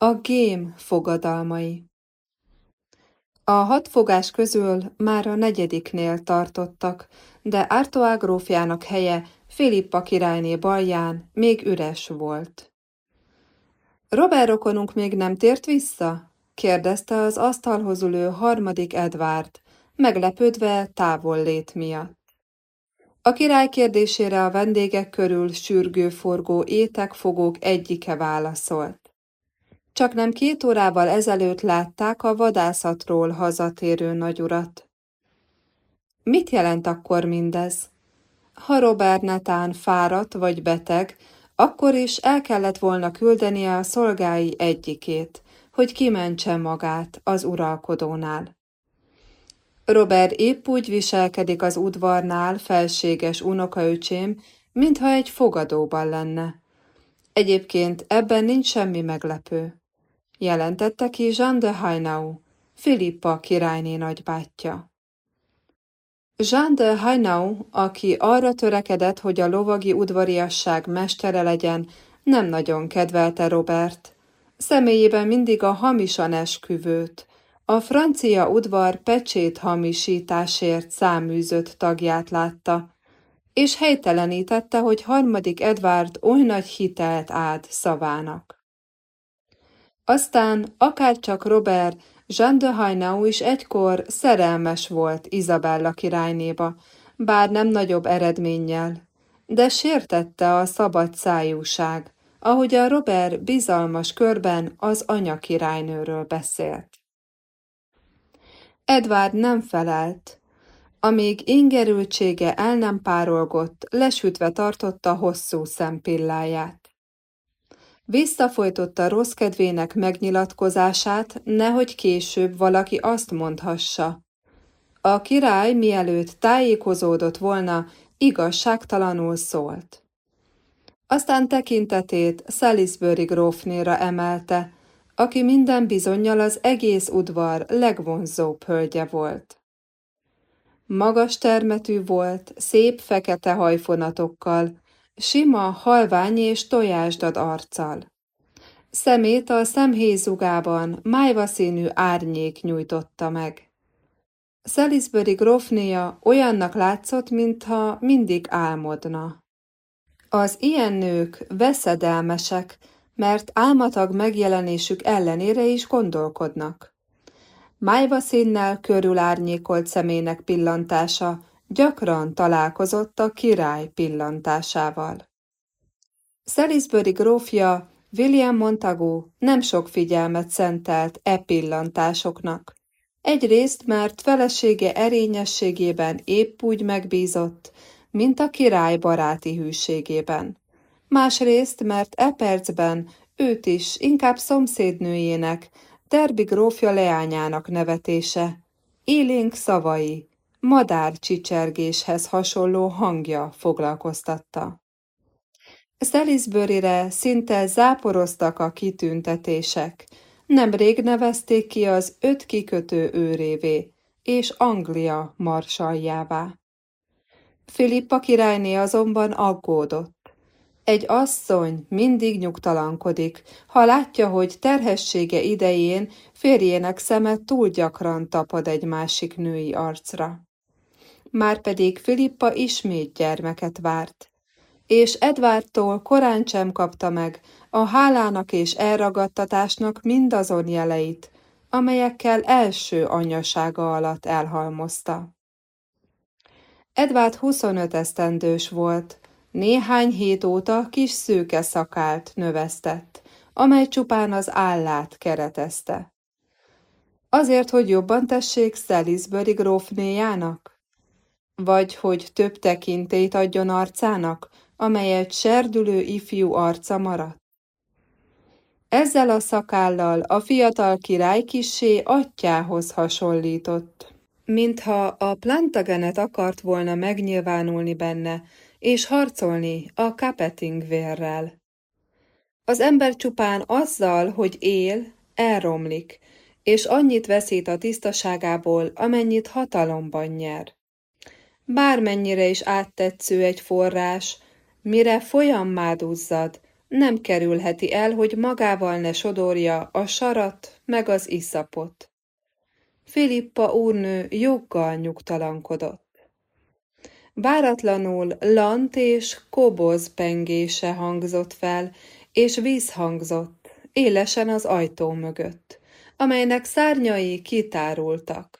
A gém fogadalmai A hat fogás közül már a negyediknél tartottak, de Artois grófjának helye Filippa királyné balján még üres volt. Robert rokonunk még nem tért vissza? kérdezte az asztalhoz ülő harmadik Edward, meglepődve távol lét miatt. A király kérdésére a vendégek körül sürgő forgó étekfogók egyike válaszolt. Csak nem két órával ezelőtt látták a vadászatról hazatérő nagyurat. Mit jelent akkor mindez? Ha Robert Netán fáradt vagy beteg, akkor is el kellett volna küldenie a szolgái egyikét, hogy kimentse magát az uralkodónál. Robert épp úgy viselkedik az udvarnál, felséges unokaöcsém, mintha egy fogadóban lenne. Egyébként ebben nincs semmi meglepő, jelentette ki Jean de Hainau, Filippa királyné nagybátyja. Jean de Hainau, aki arra törekedett, hogy a lovagi udvariasság mestere legyen, nem nagyon kedvelte Robert. Személyében mindig a hamisan esküvőt, a francia udvar pecsét hamisításért száműzött tagját látta, és helytelenítette, hogy harmadik Edward oly nagy hitelt áld szavának. Aztán akárcsak Robert, Jean de Hainau is egykor szerelmes volt Izabella királynéba, bár nem nagyobb eredménnyel, de sértette a szabad szájúság, ahogy a Robert bizalmas körben az anya királynőről beszélt. Edward nem felelt. Amíg ingerültsége el nem párolgott, lesütve tartotta hosszú szempilláját. Visszafolytotta rossz kedvének megnyilatkozását, nehogy később valaki azt mondhassa. A király, mielőtt tájékozódott volna, igazságtalanul szólt. Aztán tekintetét Salisbury grófnéra emelte, aki minden bizonyal az egész udvar legvonzóbb hölgye volt. Magas termetű volt, szép fekete hajfonatokkal, sima, halvány és tojásdad arccal. Szemét a szemhézugában májva színű árnyék nyújtotta meg. Salisbury grófnéja olyannak látszott, mintha mindig álmodna. Az ilyen nők veszedelmesek, mert álmatag megjelenésük ellenére is gondolkodnak. Májva színnel körül árnyékolt szemének pillantása gyakran találkozott a király pillantásával. Salisbury grófja William Montagu nem sok figyelmet szentelt e pillantásoknak. Egyrészt, mert felesége erényességében épp úgy megbízott, mint a király baráti hűségében másrészt, mert e percben őt is inkább szomszédnőjének, Derby grófja leányának nevetése, élénk szavai, madár csicsergéshez hasonló hangja foglalkoztatta. Salisbury-re szinte záporoztak a kitüntetések, nemrég nevezték ki az öt kikötő őrévé, és Anglia marsaljává. Filippa királyné azonban aggódott. Egy asszony mindig nyugtalankodik, ha látja, hogy terhessége idején férjének szeme túl gyakran tapad egy másik női arcra. Márpedig Filippa ismét gyermeket várt, és Edvártól korán sem kapta meg a hálának és elragadtatásnak mindazon jeleit, amelyekkel első anyasága alatt elhalmozta. Edvárd 25 esztendős volt, néhány hét óta kis szőke szakált növesztett, amely csupán az állát keretezte. Azért, hogy jobban tessék Salisbury grófnéjának? Vagy hogy több tekintélyt adjon arcának, amelyet serdülő ifjú arca maradt? Ezzel a szakállal a fiatal király kissé atyához hasonlított, mintha a Plantagenet akart volna megnyilvánulni benne, és harcolni a vérrel. Az ember csupán azzal, hogy él, elromlik, és annyit veszít a tisztaságából, amennyit hatalomban nyer. Bármennyire is áttetsző egy forrás, mire folyammá duzzad, nem kerülheti el, hogy magával ne sodorja a sarat meg az iszapot. Filippa úrnő joggal nyugtalankodott. Váratlanul lant és koboz pengése hangzott fel, és vízhangzott, élesen az ajtó mögött, amelynek szárnyai kitárultak.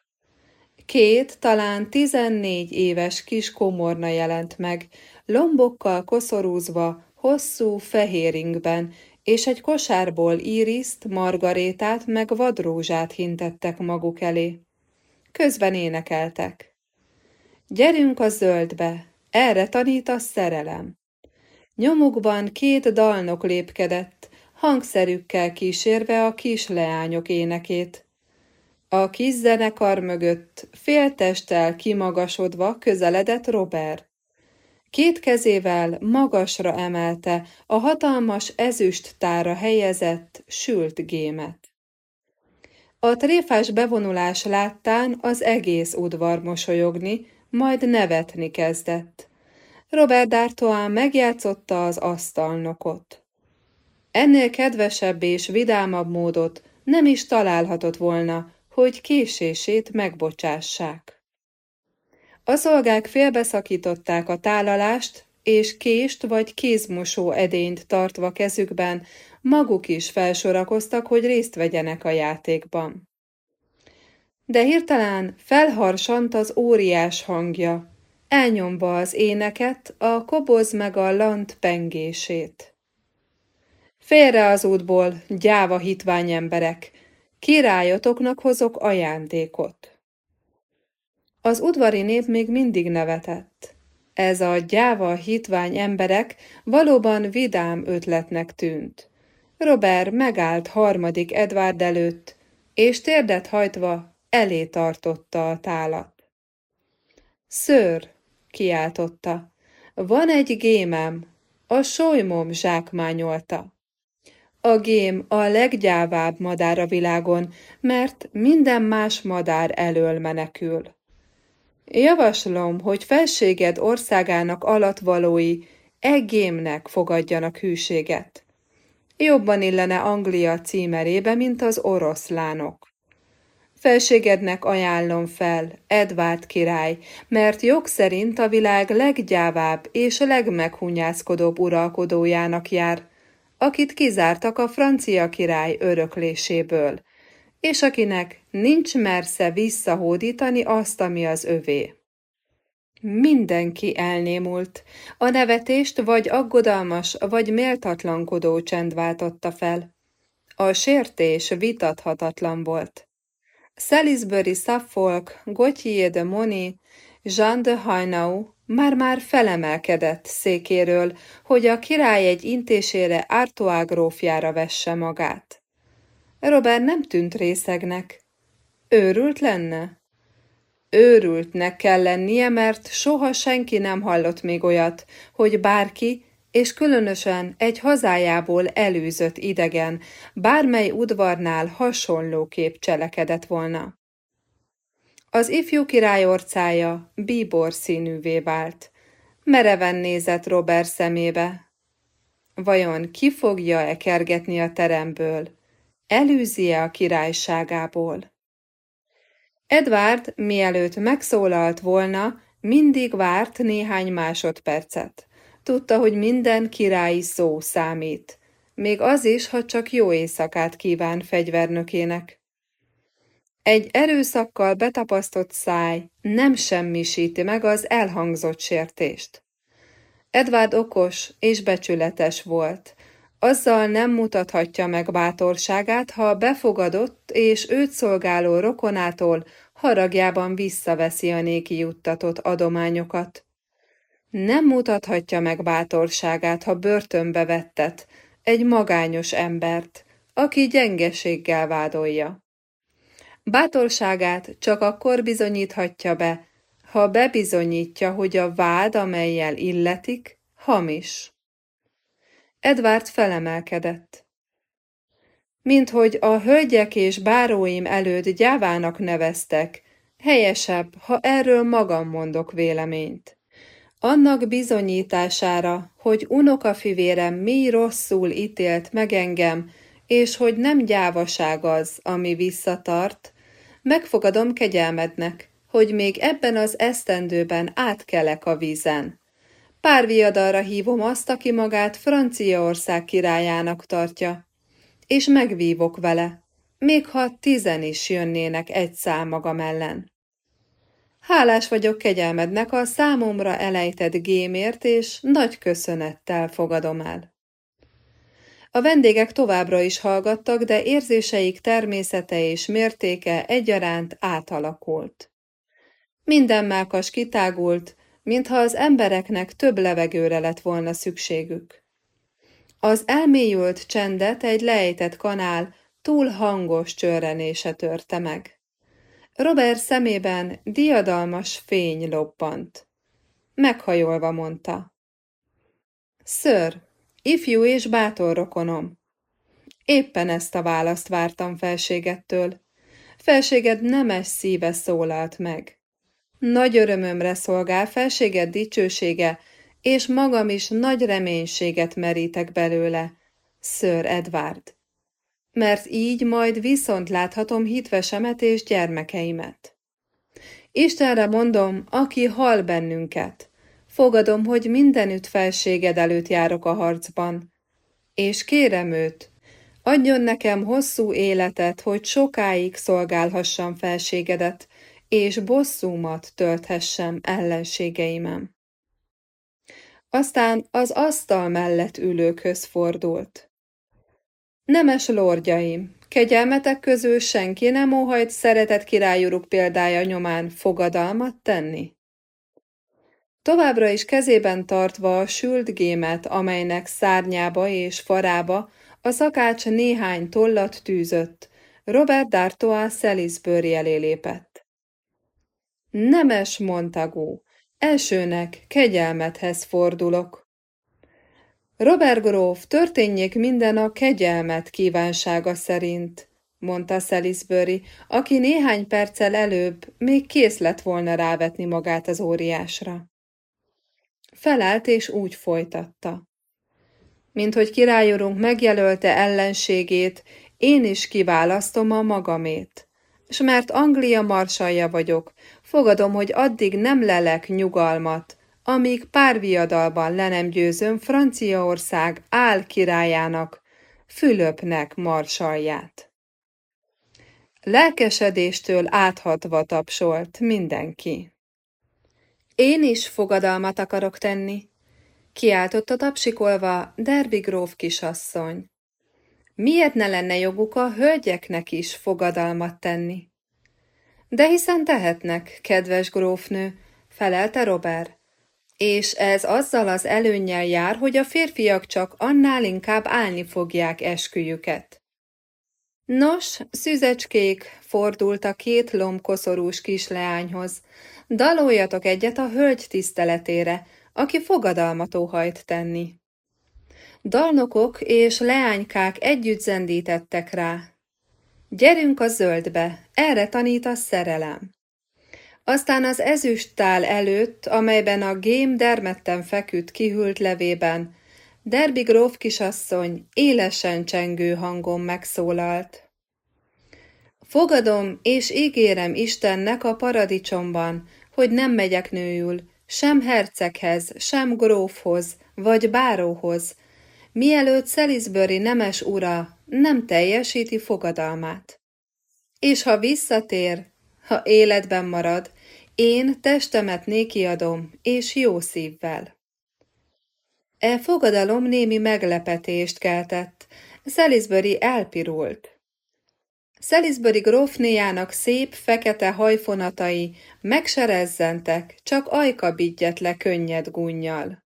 Két, talán tizennégy éves kis komorna jelent meg, lombokkal koszorúzva, hosszú fehéringben, és egy kosárból íriszt, margarétát meg vadrózsát hintettek maguk elé. Közben énekeltek. Gyerünk a zöldbe, erre tanít a szerelem. Nyomukban két dalnok lépkedett, hangszerükkel kísérve a kis leányok énekét. A kis zenekar mögött féltesttel kimagasodva közeledett Robert. Két kezével magasra emelte a hatalmas ezüst tára helyezett, sült gémet. A tréfás bevonulás láttán az egész udvar mosolyogni, majd nevetni kezdett. Robert D'Artois megjátszotta az asztalnokot. Ennél kedvesebb és vidámabb módot nem is találhatott volna, hogy késését megbocsássák. A szolgák félbeszakították a tálalást, és kést vagy kézmosó edényt tartva kezükben, maguk is felsorakoztak, hogy részt vegyenek a játékban. De hirtelen felharsant az óriás hangja, elnyomva az éneket, a koboz meg a lant pengését. Félre az útból, gyáva hitvány emberek, királyotoknak hozok ajándékot. Az udvari nép még mindig nevetett. Ez a gyáva hitvány emberek valóban vidám ötletnek tűnt. Robert megállt harmadik Edward előtt, és térdet hajtva elé tartotta a tálat. Ször, kiáltotta, van egy gémem, a solymom zsákmányolta. A gém a leggyávább madár a világon, mert minden más madár elől menekül. Javaslom, hogy felséged országának alatvalói egémnek fogadjanak hűséget. Jobban illene Anglia címerébe, mint az oroszlánok. Felségednek ajánlom fel, Edvárd király, mert jog szerint a világ leggyávább és legmeghunyászkodóbb uralkodójának jár, akit kizártak a francia király örökléséből, és akinek nincs mersze visszahódítani azt, ami az övé. Mindenki elnémult. A nevetést vagy aggodalmas, vagy méltatlankodó csend váltotta fel. A sértés vitathatatlan volt. Salisbury Suffolk, Gauthier de Moni, Jean de Hainau már-már felemelkedett székéről, hogy a király egy intésére Artois grófjára vesse magát. Robert nem tűnt részegnek. Őrült lenne? Őrültnek kell lennie, mert soha senki nem hallott még olyat, hogy bárki, és különösen egy hazájából előzött idegen, bármely udvarnál hasonlóképp cselekedett volna. Az ifjú király orcája bíbor színűvé vált. Mereven nézett Robert szemébe. Vajon ki fogja-e kergetni a teremből? Elűzi-e a királyságából? Edward, mielőtt megszólalt volna, mindig várt néhány másodpercet. Tudta, hogy minden királyi szó számít. Még az is, ha csak jó éjszakát kíván fegyvernökének. Egy erőszakkal betapasztott száj nem semmisíti meg az elhangzott sértést. Edward okos és becsületes volt, azzal nem mutathatja meg bátorságát, ha befogadott és őt szolgáló rokonától haragjában visszaveszi a néki juttatott adományokat. Nem mutathatja meg bátorságát, ha börtönbe vettet egy magányos embert, aki gyengeséggel vádolja. Bátorságát csak akkor bizonyíthatja be, ha bebizonyítja, hogy a vád, amelyel illetik, hamis. Edward felemelkedett. Mint hogy a hölgyek és báróim előtt gyávának neveztek, helyesebb, ha erről magam mondok véleményt. annak bizonyítására, hogy unokafivérem mi rosszul ítélt meg engem, és hogy nem gyávaság az, ami visszatart, megfogadom kegyelmednek, hogy még ebben az esztendőben átkelek a vízen. Pár viadalra hívom azt, aki magát Franciaország királyának tartja, és megvívok vele, még ha tizen is jönnének egy szám magam ellen. Hálás vagyok kegyelmednek a számomra elejtett gémért, és nagy köszönettel fogadom el. A vendégek továbbra is hallgattak, de érzéseik természete és mértéke egyaránt átalakult. Minden mákas kitágult, mintha az embereknek több levegőre lett volna szükségük. Az elmélyült csendet egy lejtett kanál túl hangos csörrenése törte meg. Robert szemében diadalmas fény lobbant. Meghajolva mondta. Ször, ifjú és bátor rokonom. Éppen ezt a választ vártam felségettől. Felséged nemes szíve szólalt meg. Nagy örömömre szolgál felséged dicsősége, és magam is nagy reménységet merítek belőle, Sir Edward. Mert így majd viszont láthatom hitvesemet és gyermekeimet. Istenre mondom, aki hal bennünket, fogadom, hogy mindenütt felséged előtt járok a harcban, és kérem őt, adjon nekem hosszú életet, hogy sokáig szolgálhassam felségedet, és bosszúmat tölthessem ellenségeimem. Aztán az asztal mellett ülőkhöz fordult. Nemes lordjaim, kegyelmetek közül senki nem óhajt szeretett királyuruk példája nyomán fogadalmat tenni? Továbbra is kezében tartva a sült gémet, amelynek szárnyába és farába a szakács néhány tollat tűzött, Robert D'Artois Salisbury elé lépett. Nemes Montagu, elsőnek kegyelmethez fordulok. Robert gróf, történjék minden a kegyelmet kívánsága szerint, mondta Salisbury, aki néhány perccel előbb még kész lett volna rávetni magát az óriásra. Felállt és úgy folytatta. Mint hogy királyurunk megjelölte ellenségét, én is kiválasztom a magamét. És mert Anglia marsalja vagyok, fogadom, hogy addig nem lelek nyugalmat, amíg pár viadalban le nem győzöm Franciaország áll királyának, Fülöpnek marsalját. Lelkesedéstől áthatva tapsolt mindenki. Én is fogadalmat akarok tenni, kiáltotta tapsikolva Derby gróf kisasszony. Miért ne lenne joguk a hölgyeknek is fogadalmat tenni? De hiszen tehetnek, kedves grófnő, felelte Robert. És ez azzal az előnnyel jár, hogy a férfiak csak annál inkább állni fogják esküjüket. Nos, szüzecskék, fordult a két lombkoszorús kisleányhoz, daloljatok egyet a hölgy tiszteletére, aki fogadalmat óhajt tenni. Dalnokok és leánykák együtt zendítettek rá. Gyerünk a zöldbe, erre tanít a szerelem. Aztán az ezüsttál előtt, amelyben a gém dermedten feküdt kihűlt levében, Derby gróf kisasszony élesen csengő hangon megszólalt. Fogadom és ígérem Istennek a paradicsomban, hogy nem megyek nőül, sem herceghez, sem grófhoz, vagy báróhoz, mielőtt Salisbury nemes ura nem teljesíti fogadalmát. És ha visszatér, ha életben marad, én testemet néki adom, és jó szívvel. E fogadalom némi meglepetést keltett, Salisbury elpirult. Salisbury grófnéjának szép, fekete hajfonatai megserezzentek, csak ajka bigyett le könnyed gunnyal.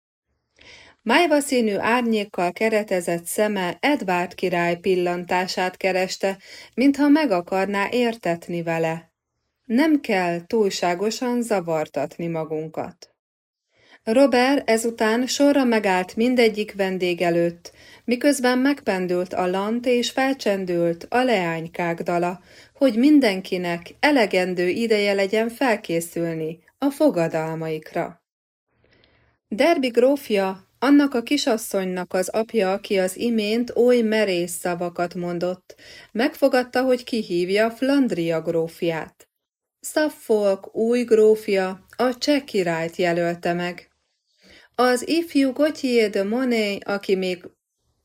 Májva színű árnyékkal keretezett szeme Edvard király pillantását kereste, mintha meg akarná értetni vele. Nem kell túlságosan zavartatni magunkat. Robert ezután sorra megállt mindegyik vendég előtt, miközben megpendült a lant és felcsendült a leánykák dala, hogy mindenkinek elegendő ideje legyen felkészülni a fogadalmaikra. Derby grófja, annak a kisasszonynak az apja, aki az imént oly merész szavakat mondott, megfogadta, hogy kihívja Flandria grófját. Suffolk új grófja a cseh királyt jelölte meg. Az ifjú Gauthier de Monet, aki még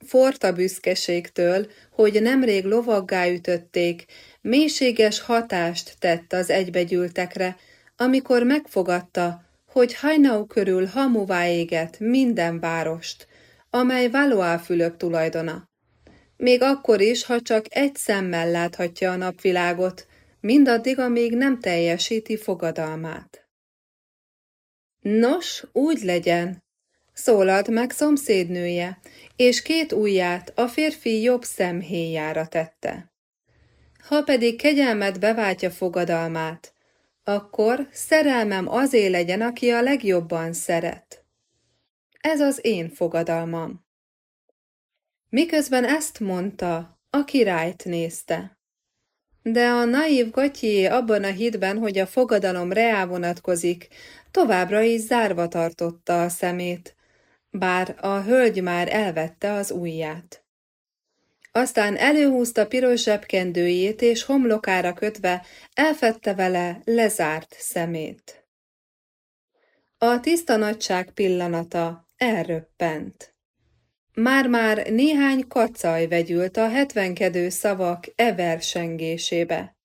forta büszkeségtől, hogy nemrég lovaggá ütötték, mélységes hatást tett az egybegyűltekre, amikor megfogadta, hogy Hainau körül hamuvá éget minden várost, amely Valois fülök tulajdona. Még akkor is, ha csak egy szemmel láthatja a napvilágot, mindaddig, amíg nem teljesíti fogadalmát. Nos, úgy legyen, szólalt meg szomszédnője, és két ujját a férfi jobb szemhéjára tette. Ha pedig kegyelmet beváltja fogadalmát, akkor szerelmem azé legyen, aki a legjobban szeret. Ez az én fogadalmam. Miközben ezt mondta, a királyt nézte. De a naív Gatyé abban a hitben, hogy a fogadalom reá vonatkozik, továbbra is zárva tartotta a szemét, bár a hölgy már elvette az ujját. Aztán előhúzta piros zsebkendőjét, és homlokára kötve elfette vele lezárt szemét. A tiszta nagyság pillanata elröppent. Már-már néhány kacaj vegyült a hetvenkedő szavak eversengésébe.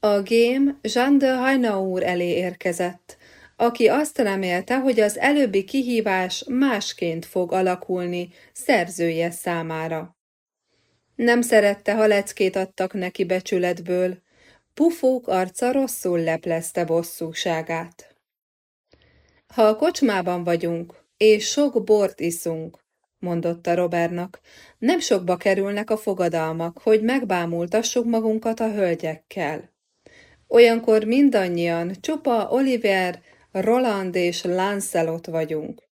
A gém Jean de Hainaur elé érkezett, aki azt remélte, hogy az előbbi kihívás másként fog alakulni szerzője számára. Nem szerette, ha leckét adtak neki becsületből, pufók arca rosszul leplezte bosszúságát. Ha a kocsmában vagyunk, és sok bort iszunk, mondotta Robertnak, nem sokba kerülnek a fogadalmak, hogy megbámultassuk magunkat a hölgyekkel. Olyankor mindannyian csupa Oliver, Roland és Lancelot vagyunk.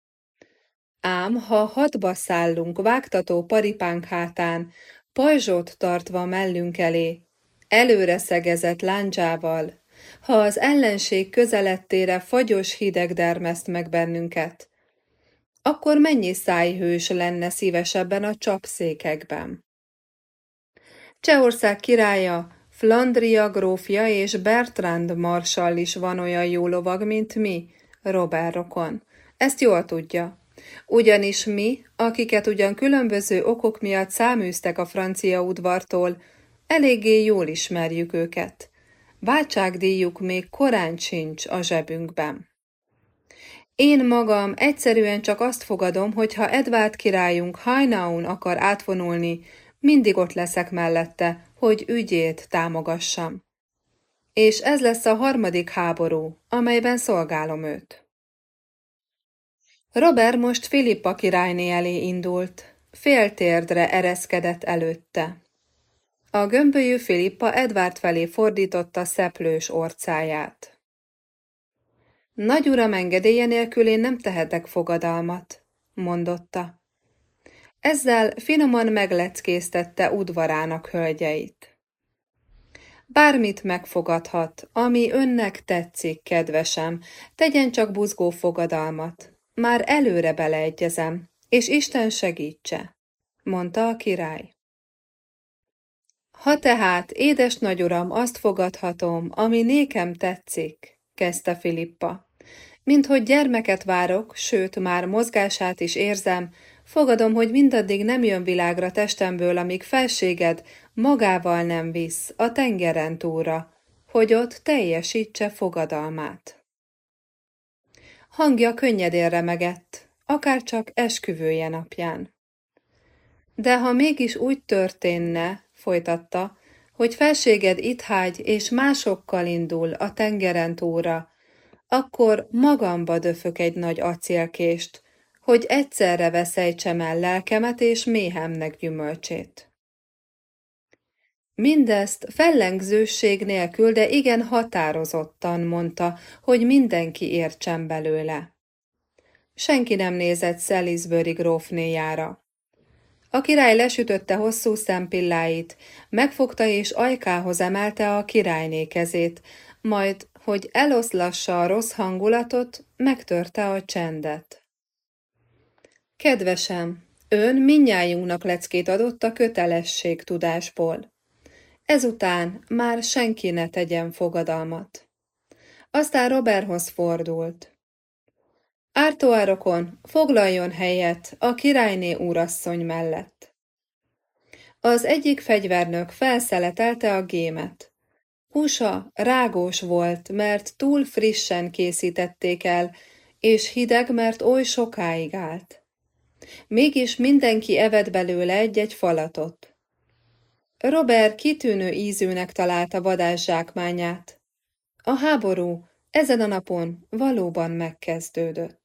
Ám ha hadba szállunk vágtató paripánk hátán, pajzsot tartva mellünk elé, előre szegezett láncsával, ha az ellenség közelettére fagyos hideg dermeszt meg bennünket, akkor mennyi szájhős lenne szívesebben a csapszékekben? Csehország királya, Flandria grófja és Bertrand marsall is van olyan jó lovag, mint mi, Robert rokon. Ezt jól tudja. Ugyanis mi, akiket ugyan különböző okok miatt száműztek a francia udvartól, eléggé jól ismerjük őket. Váltságdíjuk még korán sincs a zsebünkben. Én magam egyszerűen csak azt fogadom, hogy ha Edvárd királyunk Hajnaun akar átvonulni, mindig ott leszek mellette, hogy ügyét támogassam. És ez lesz a harmadik háború, amelyben szolgálom őt. Robert most Filippa királyné elé indult, féltérdre ereszkedett előtte. A gömbölyű Filippa Edvárd felé fordította szeplős orcáját. Nagy uram engedélye nélkül én nem tehetek fogadalmat, mondotta. Ezzel finoman megleckéztette udvarának hölgyeit. Bármit megfogadhat, ami önnek tetszik, kedvesem, tegyen csak buzgó fogadalmat. Már előre beleegyezem, és Isten segítse, mondta a király. Ha tehát, édes nagyuram, azt fogadhatom, ami nékem tetszik, kezdte Filippa. Mint hogy gyermeket várok, sőt, már mozgását is érzem, fogadom, hogy mindaddig nem jön világra testemből, amíg felséged magával nem visz a tengeren túra, hogy ott teljesítse fogadalmát. Hangja könnyedén remegett, akár csak esküvője napján. De ha mégis úgy történne, folytatta, hogy felséged itt hágy és másokkal indul a tengeren túra, akkor magamba döfök egy nagy acélkést, hogy egyszerre veszejtsem el lelkemet és méhemnek gyümölcsét. Mindezt fellengzőség nélkül, de igen határozottan mondta, hogy mindenki értsen belőle. Senki nem nézett Salisbury grófnéjára. A király lesütötte hosszú szempilláit, megfogta és ajkához emelte a királyné kezét, majd, hogy eloszlassa a rossz hangulatot, megtörte a csendet. Kedvesem, ön minnyájunknak leckét adott a kötelesség tudásból. Ezután már senki ne tegyen fogadalmat. Aztán Roberthoz fordult. Ártoárokon foglaljon helyet a királyné úrasszony mellett. Az egyik fegyvernök felszeletelte a gémet. Húsa rágós volt, mert túl frissen készítették el, és hideg, mert oly sokáig állt. Mégis mindenki evett belőle egy-egy falatot. Robert kitűnő ízűnek találta vadás zsákmányát. A háború ezen a napon valóban megkezdődött.